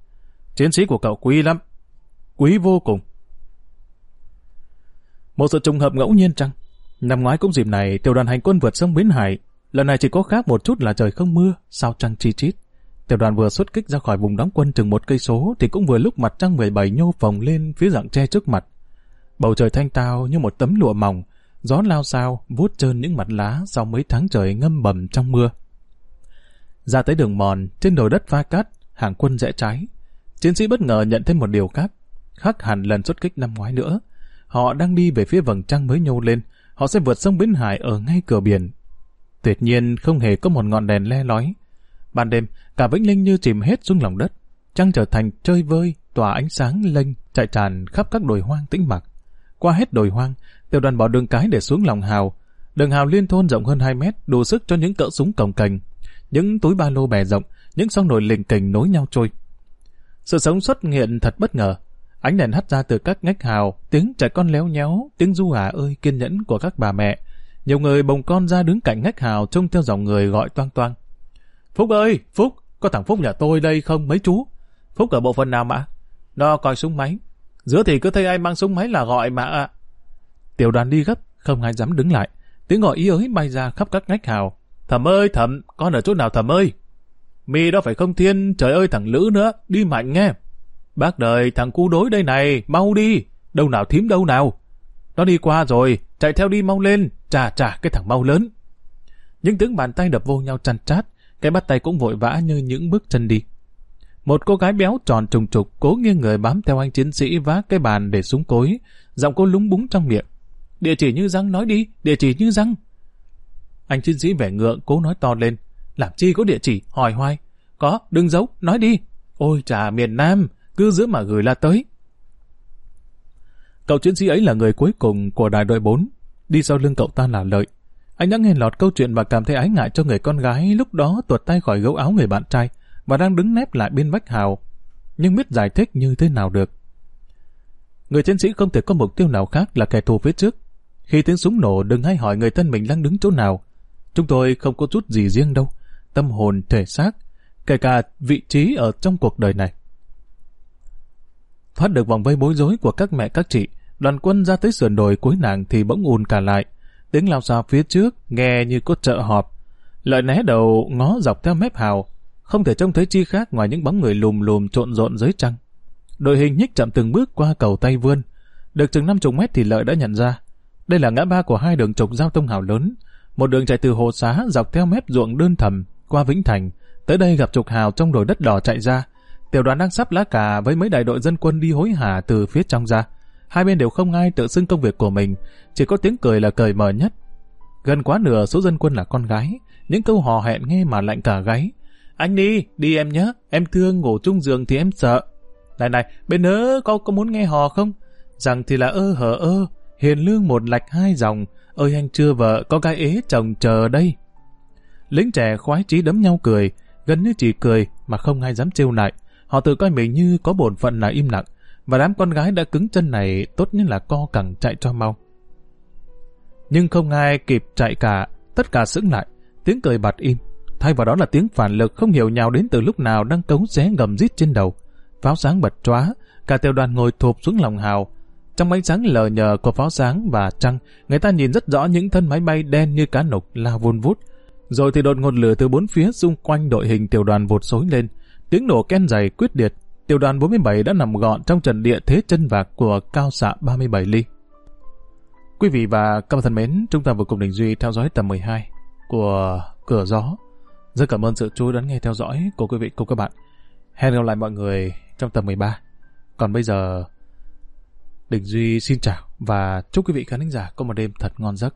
Chiến sĩ của cậu quý lắm. Quý vô cùng. Một sự trùng hợp ngẫu nhiên chăng? Năm ngoái cũng dịp này, tiểu đoàn hành quân vượt sông Bến Hải. Lần này chỉ có khác một chút là trời không mưa, sao trăng chi chít. Tiểu đoàn vừa xuất kích ra khỏi vùng đóng quân chừng một cây số thì cũng vừa lúc mặt trăng 17 nhô phồng lên phía dạng tre trước mặt. Bầu trời thanh tao như một tấm lụa mỏng, gió lao sao vuốt trơn những mặt lá sau mấy tháng trời ngâm bầm trong mưa. Ra tới đường mòn, trên đồi đất pha cát, hàng quân rẽ trái. Chiến sĩ bất ngờ nhận thêm một điều khác, khác hẳn lần xuất kích năm ngoái nữa. Họ đang đi về phía vầng trăng mới nhô lên, họ sẽ vượt sông Bến Hải ở ngay cửa biển. Tuyệt nhiên không hề có một ngọn đèn le lói. Ban đêm, cả Vĩnh Linh như chìm hết xuống lòng đất. Trăng trở thành chơi vơi, tỏa ánh sáng lênh, chạy tràn khắp các đồi hoang tĩnh mặc. Qua hết đồi hoang, tiểu đoàn bỏ đường cái để xuống lòng hào. Đường hào liên thôn rộng hơn 2 mét, đủ sức cho những cỡ súng cồng cành. Những túi ba lô bè rộng, những song nồi lình kình nối nhau trôi. Sự sống xuất hiện thật bất ngờ. Ánh đèn hắt ra từ các ngách hào, tiếng trẻ con léo nhéo, tiếng du hà ơi kiên nhẫn của các bà mẹ. Nhiều người bồng con ra đứng cạnh ngách hào trông theo dòng người gọi toang toang. Phúc ơi, Phúc, có thằng Phúc nhà tôi đây không mấy chú? Phúc ở bộ phận nào mà? Nó coi súng máy. Giữa thì cứ thấy ai mang súng máy là gọi mà ạ. Tiểu đoàn đi gấp, không ai dám đứng lại. Tiếng gọi ý ới bay ra khắp các ngách hào. Thầm ơi, thầm, con ở chỗ nào thầm ơi? Mi đó phải không thiên, trời ơi thằng Lữ nữa, đi mạnh nghe. Bác đời thằng cu đối đây này, mau đi, đâu nào thím đâu nào. Nó đi qua rồi, chạy theo đi mau lên, trả trả cái thằng mau lớn. Những tiếng bàn tay đập vô nhau chăn chát, cái bắt tay cũng vội vã như những bước chân đi. Một cô gái béo tròn trùng trục cố nghiêng người bám theo anh chiến sĩ vác cái bàn để súng cối, giọng cô lúng búng trong miệng. Địa chỉ như răng nói đi, địa chỉ như răng. Anh chiến sĩ vẻ ngượng cố nói to lên. Làm chi có địa chỉ, hỏi hoài. Có, đừng giấu, nói đi. Ôi trà miền Nam, cứ giữ mà gửi là tới. Cậu chiến sĩ ấy là người cuối cùng của đại đội 4. Đi sau lưng cậu ta là lợi. Anh đã nghe lọt câu chuyện và cảm thấy ái ngại cho người con gái lúc đó tuột tay khỏi gấu áo người bạn trai và đang đứng nép lại bên vách hào. Nhưng biết giải thích như thế nào được. Người chiến sĩ không thể có mục tiêu nào khác là kẻ thù phía trước. Khi tiếng súng nổ đừng hay hỏi người thân mình đang đứng chỗ nào. Chúng tôi không có chút gì riêng đâu. Tâm hồn, thể xác, kể cả vị trí ở trong cuộc đời này. Thoát được vòng vây bối rối của các mẹ các chị, đoàn quân ra tới sườn đồi cuối nàng thì bỗng ùn cả lại. Tiếng lao xào phía trước, nghe như có chợ họp. Lợi né đầu ngó dọc theo mép hào, không thể trông thấy chi khác ngoài những bóng người lùm lùm trộn rộn dưới trăng. Đội hình nhích chậm từng bước qua cầu tay vươn. Được chừng 50 mét thì Lợi đã nhận ra. Đây là ngã ba của hai đường trục giao thông hào lớn. Một đường chạy từ Hồ Xá dọc theo mép ruộng đơn thầm qua Vĩnh Thành, tới đây gặp Trục Hào trong đồi đất đỏ chạy ra. Tiểu đoàn đang sắp lá cà với mấy đại đội dân quân đi hối hả từ phía trong ra. Hai bên đều không ai tự xưng công việc của mình, chỉ có tiếng cười là cười mờ nhất. Gần quá nửa số dân quân là con gái, những câu hò hẹn nghe mà lạnh cả gáy. Anh đi, đi em nhé, em thương ngủ chung giường thì em sợ. Này này, bên nữa có có muốn nghe hò không? Rằng thì là ơ hở ơ, hiền lương một lạch hai dòng, ơi anh chưa vợ, có cái ế chồng chờ đây. Lính trẻ khoái chí đấm nhau cười, gần như chỉ cười mà không ai dám trêu lại. Họ tự coi mình như có bổn phận là im lặng, và đám con gái đã cứng chân này tốt nhất là co cẳng chạy cho mau. Nhưng không ai kịp chạy cả, tất cả sững lại, tiếng cười bật im. Thay vào đó là tiếng phản lực không hiểu nhào đến từ lúc nào đang cấu xé gầm rít trên đầu. Pháo sáng bật chóa, cả tiểu đoàn ngồi thụp xuống lòng hào. Trong ánh sáng lờ nhờ của pháo sáng và trăng, người ta nhìn rất rõ những thân máy bay đen như cá nục lao vun vút. Rồi thì đột ngột lửa từ bốn phía xung quanh đội hình tiểu đoàn vụt xối lên. Tiếng nổ ken dày quyết liệt, tiểu đoàn 47 đã nằm gọn trong trận địa thế chân vạc của cao xạ 37 ly. Quý vị và các bạn thân mến, chúng ta vừa cùng Đình Duy theo dõi tập 12 của Cửa Gió. Rất cảm ơn sự chú ý đón nghe theo dõi của quý vị cùng các bạn. Hẹn gặp lại mọi người trong tập 13. Còn bây giờ, Đình Duy xin chào và chúc quý vị khán giả có một đêm thật ngon giấc.